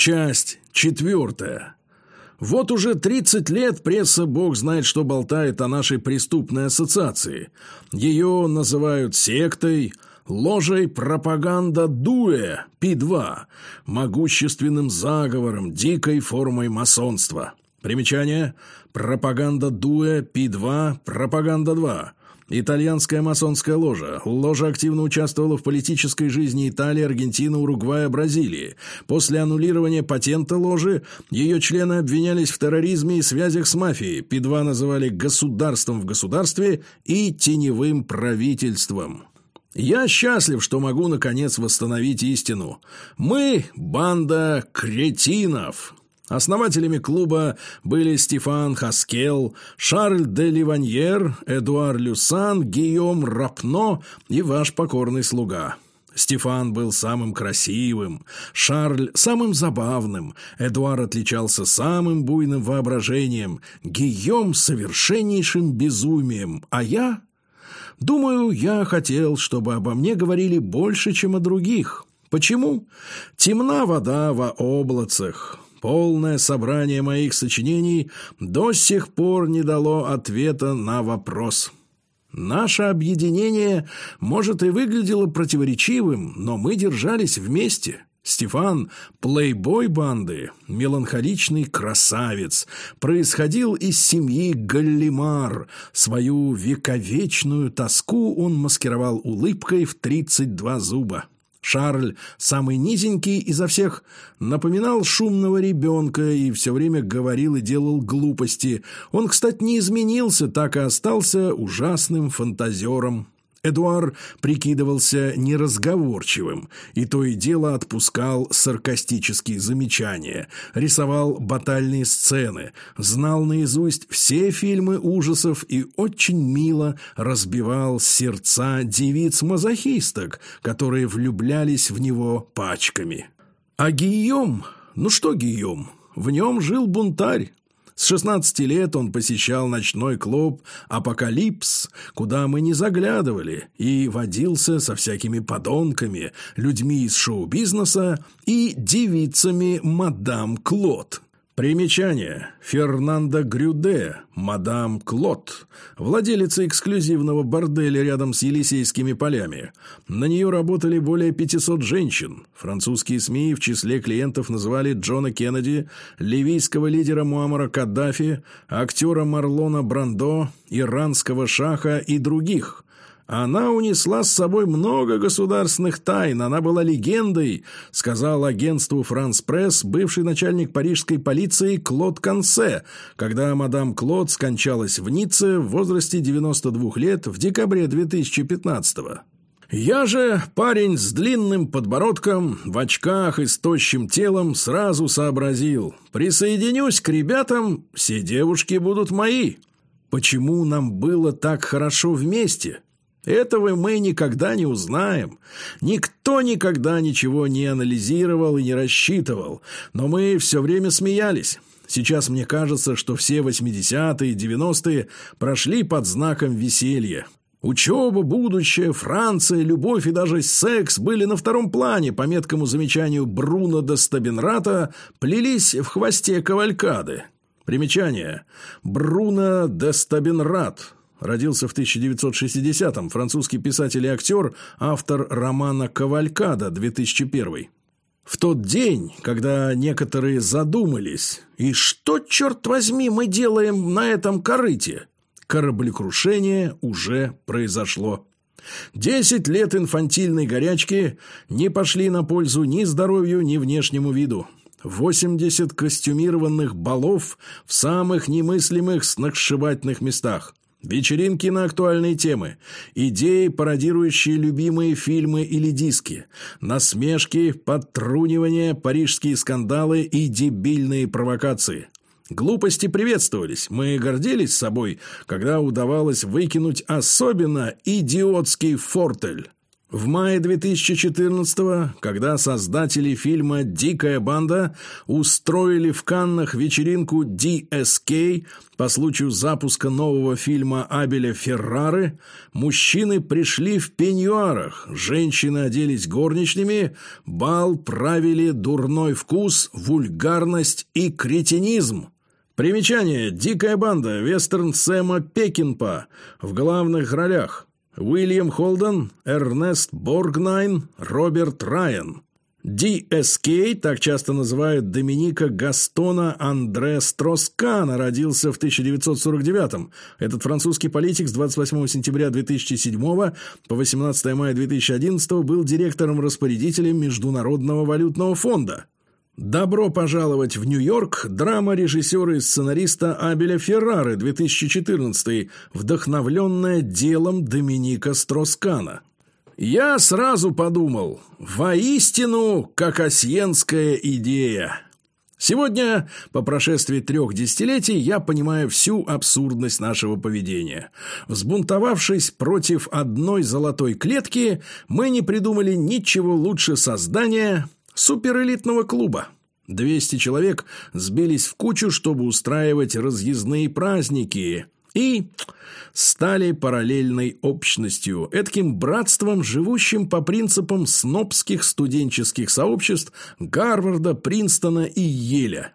Часть четвертая. Вот уже 30 лет пресса бог знает, что болтает о нашей преступной ассоциации. Ее называют сектой, ложей пропаганда Дуэ, Пи-2, могущественным заговором, дикой формой масонства. Примечание. Пропаганда Дуэ, Пи-2, пропаганда 2. Итальянская масонская ложа. Ложа активно участвовала в политической жизни Италии, Аргентины, Уругвая, Бразилии. После аннулирования патента ложи ее члены обвинялись в терроризме и связях с мафией. Пи-2 называли «государством в государстве» и «теневым правительством». Я счастлив, что могу, наконец, восстановить истину. Мы – банда кретинов. Основателями клуба были Стефан Хаскел, Шарль де Ливаньер, Эдуар Люсан, Гийом Рапно и ваш покорный слуга. Стефан был самым красивым, Шарль – самым забавным, Эдуар отличался самым буйным воображением, Гийом – совершеннейшим безумием, а я? Думаю, я хотел, чтобы обо мне говорили больше, чем о других. Почему? Темна вода во облацах. Полное собрание моих сочинений до сих пор не дало ответа на вопрос. Наше объединение, может, и выглядело противоречивым, но мы держались вместе. Стефан, плейбой банды, меланхоличный красавец, происходил из семьи Галлимар. Свою вековечную тоску он маскировал улыбкой в тридцать два зуба. Шарль, самый низенький изо всех, напоминал шумного ребенка и все время говорил и делал глупости. Он, кстати, не изменился, так и остался ужасным фантазером. Эдуар прикидывался неразговорчивым и то и дело отпускал саркастические замечания, рисовал батальные сцены, знал наизусть все фильмы ужасов и очень мило разбивал сердца девиц-мазохисток, которые влюблялись в него пачками. А Гийом? Ну что Гийом? В нем жил бунтарь, с 16 лет он посещал ночной клуб «Апокалипс», куда мы не заглядывали, и водился со всякими подонками, людьми из шоу-бизнеса и девицами мадам Клод. Примечание. Фернанда Грюде, мадам Клод, владелица эксклюзивного борделя рядом с Елисейскими полями. На нее работали более 500 женщин. Французские СМИ в числе клиентов называли Джона Кеннеди, ливийского лидера Муаммара Каддафи, актера Марлона Брандо, иранского шаха и других – она унесла с собой много государственных тайн, она была легендой, сказал агентству «Франс Пресс» бывший начальник парижской полиции Клод Консе, когда мадам Клод скончалась в Ницце в возрасте 92 лет в декабре 2015 -го. Я же, парень с длинным подбородком, в очках и с тощим телом, сразу сообразил. Присоединюсь к ребятам, все девушки будут мои. Почему нам было так хорошо вместе? Этого мы никогда не узнаем. Никто никогда ничего не анализировал и не рассчитывал, но мы все время смеялись. Сейчас мне кажется, что все 80-е и 90-е прошли под знаком веселья. Учеба, будущее, Франция, любовь и даже секс были на втором плане, по меткому замечанию Бруно де Стабенрата, плелись в хвосте кавалькады. Примечание. Бруно де Стабенрат Родился в 1960-м, французский писатель и актер, автор романа «Кавалькада» 2001 В тот день, когда некоторые задумались, и что, черт возьми, мы делаем на этом корыте, кораблекрушение уже произошло. Десять лет инфантильной горячки не пошли на пользу ни здоровью, ни внешнему виду. Восемьдесят костюмированных балов в самых немыслимых сногсшибательных местах. Вечеринки на актуальные темы, идеи, пародирующие любимые фильмы или диски, насмешки, подтрунивания, парижские скандалы и дебильные провокации. Глупости приветствовались, мы гордились собой, когда удавалось выкинуть особенно идиотский фортель. В мае 2014 когда создатели фильма «Дикая банда» устроили в Каннах вечеринку DSK по случаю запуска нового фильма Абеля Феррары, мужчины пришли в пеньюарах, женщины оделись горничными, бал правили дурной вкус, вульгарность и кретинизм. Примечание. «Дикая банда» вестерн Сэма Пекинпа в главных ролях – Уильям Холден, Эрнест Боргнайн, Роберт Райан. DSK, так часто называют Доминика Гастона Андре Строскана, родился в 1949-м. Этот французский политик с 28 сентября 2007 по 18 мая 2011 был директором-распорядителем Международного валютного фонда. «Добро пожаловать в Нью-Йорк» – драма режиссера и сценариста Абеля Феррары, 2014, вдохновленная делом Доминика Строскана. Я сразу подумал, воистину, как осьенская идея. Сегодня, по прошествии трех десятилетий, я понимаю всю абсурдность нашего поведения. Взбунтовавшись против одной золотой клетки, мы не придумали ничего лучше создания суперэлитного клуба. 200 человек сбились в кучу, чтобы устраивать разъездные праздники и стали параллельной общностью, этким братством, живущим по принципам снобских студенческих сообществ Гарварда, Принстона и Еля.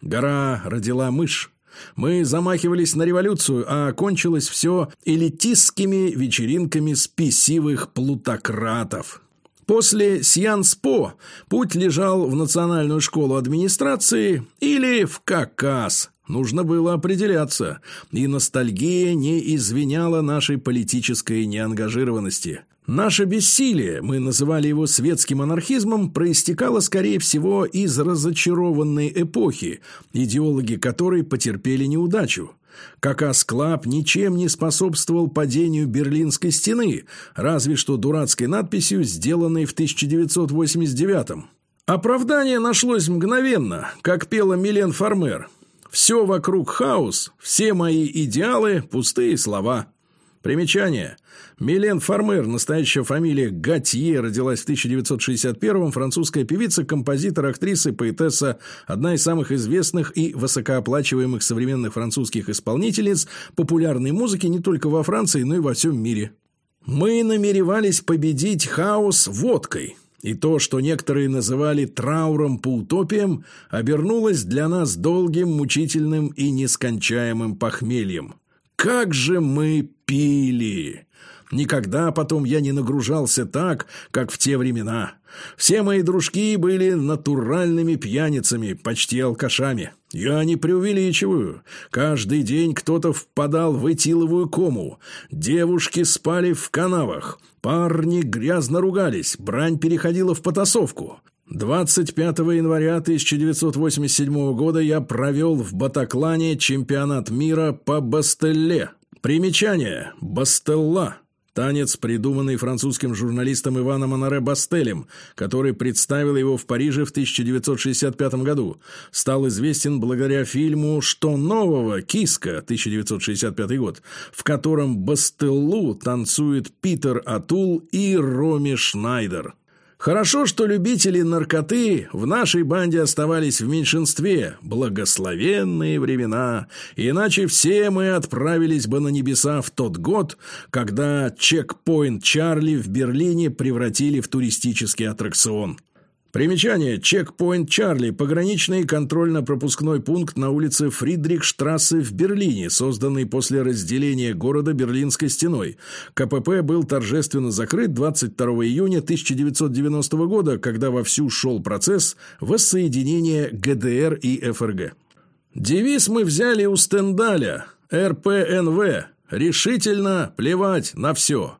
Гора родила мышь. Мы замахивались на революцию, а окончилось все элитистскими вечеринками спесивых плутократов. После Сьянспо путь лежал в Национальную школу администрации или в КАКАС. Нужно было определяться, и ностальгия не извиняла нашей политической неангажированности. Наше бессилие, мы называли его светским анархизмом, проистекало, скорее всего, из разочарованной эпохи, идеологи которой потерпели неудачу. Какас Клаб ничем не способствовал падению Берлинской стены, разве что дурацкой надписью, сделанной в 1989-м. Оправдание нашлось мгновенно, как пела Милен Фармер. «Все вокруг хаос, все мои идеалы – пустые слова». Примечание. Милен Фармер, настоящая фамилия Гатье, родилась в 1961-м, французская певица, композитор, актриса, поэтесса, одна из самых известных и высокооплачиваемых современных французских исполнительниц популярной музыки не только во Франции, но и во всем мире. Мы намеревались победить хаос водкой. И то, что некоторые называли трауром по утопиям, обернулось для нас долгим, мучительным и нескончаемым похмельем. Как же мы пили! Никогда потом я не нагружался так, как в те времена. Все мои дружки были натуральными пьяницами, почти алкашами. Я не преувеличиваю. Каждый день кто-то впадал в этиловую кому. Девушки спали в канавах. Парни грязно ругались. Брань переходила в потасовку. 25 января 1987 года я провел в Батаклане чемпионат мира по бастелле. Примечание. Бастелла. Танец, придуманный французским журналистом Иваном Анаре Бастелем, который представил его в Париже в 1965 году, стал известен благодаря фильму «Что нового? Киска» 1965 год, в котором Бастеллу танцует Питер Атул и Роми Шнайдер. Хорошо, что любители наркоты в нашей банде оставались в меньшинстве. Благословенные времена. Иначе все мы отправились бы на небеса в тот год, когда чекпоинт Чарли в Берлине превратили в туристический аттракцион. Примечание. Чекпоинт Чарли. Пограничный контрольно-пропускной пункт на улице Фридрихштрассе в Берлине, созданный после разделения города Берлинской стеной. КПП был торжественно закрыт 22 июня 1990 года, когда вовсю шел процесс воссоединения ГДР и ФРГ. Девиз мы взяли у Стендаля. РПНВ. Решительно плевать на все.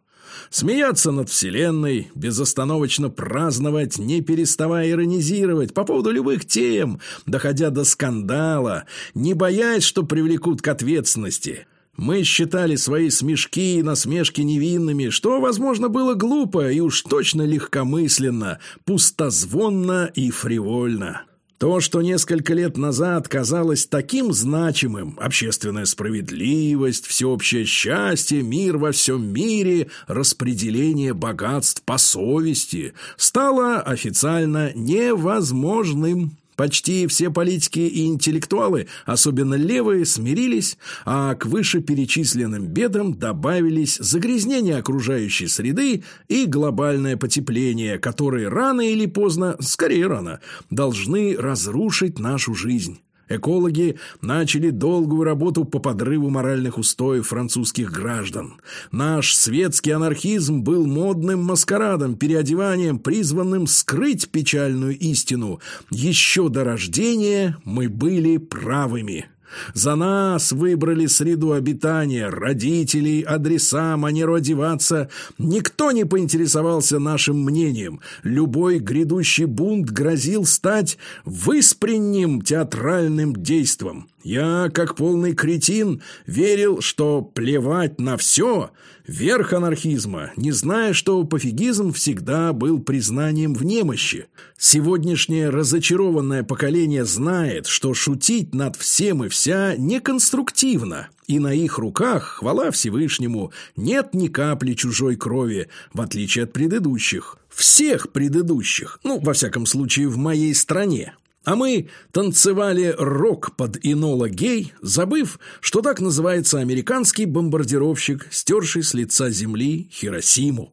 Смеяться над Вселенной, безостановочно праздновать, не переставая иронизировать по поводу любых тем, доходя до скандала, не боясь, что привлекут к ответственности. Мы считали свои смешки и насмешки невинными, что, возможно, было глупо и уж точно легкомысленно, пустозвонно и фривольно. То, что несколько лет назад казалось таким значимым – общественная справедливость, всеобщее счастье, мир во всем мире, распределение богатств по совести – стало официально невозможным. Почти все политики и интеллектуалы, особенно левые, смирились, а к вышеперечисленным бедам добавились загрязнение окружающей среды и глобальное потепление, которые рано или поздно, скорее рано, должны разрушить нашу жизнь. Экологи начали долгую работу по подрыву моральных устоев французских граждан. Наш светский анархизм был модным маскарадом, переодеванием, призванным скрыть печальную истину. Еще до рождения мы были правыми. За нас выбрали среду обитания, родителей, адреса, манеру одеваться. Никто не поинтересовался нашим мнением. Любой грядущий бунт грозил стать выспренним театральным действом. Я, как полный кретин, верил, что плевать на все – верх анархизма, не зная, что пофигизм всегда был признанием в немощи. Сегодняшнее разочарованное поколение знает, что шутить над всем и вся неконструктивно, и на их руках, хвала Всевышнему, нет ни капли чужой крови, в отличие от предыдущих. Всех предыдущих, ну, во всяком случае, в моей стране. А мы танцевали рок под Инола Гей, забыв, что так называется американский бомбардировщик, стерший с лица земли Хиросиму.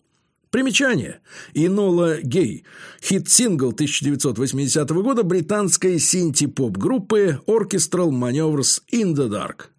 Примечание. Инола Гей. Хит-сингл 1980 года британской синти-поп-группы Orchestral Maneuvers in the Dark.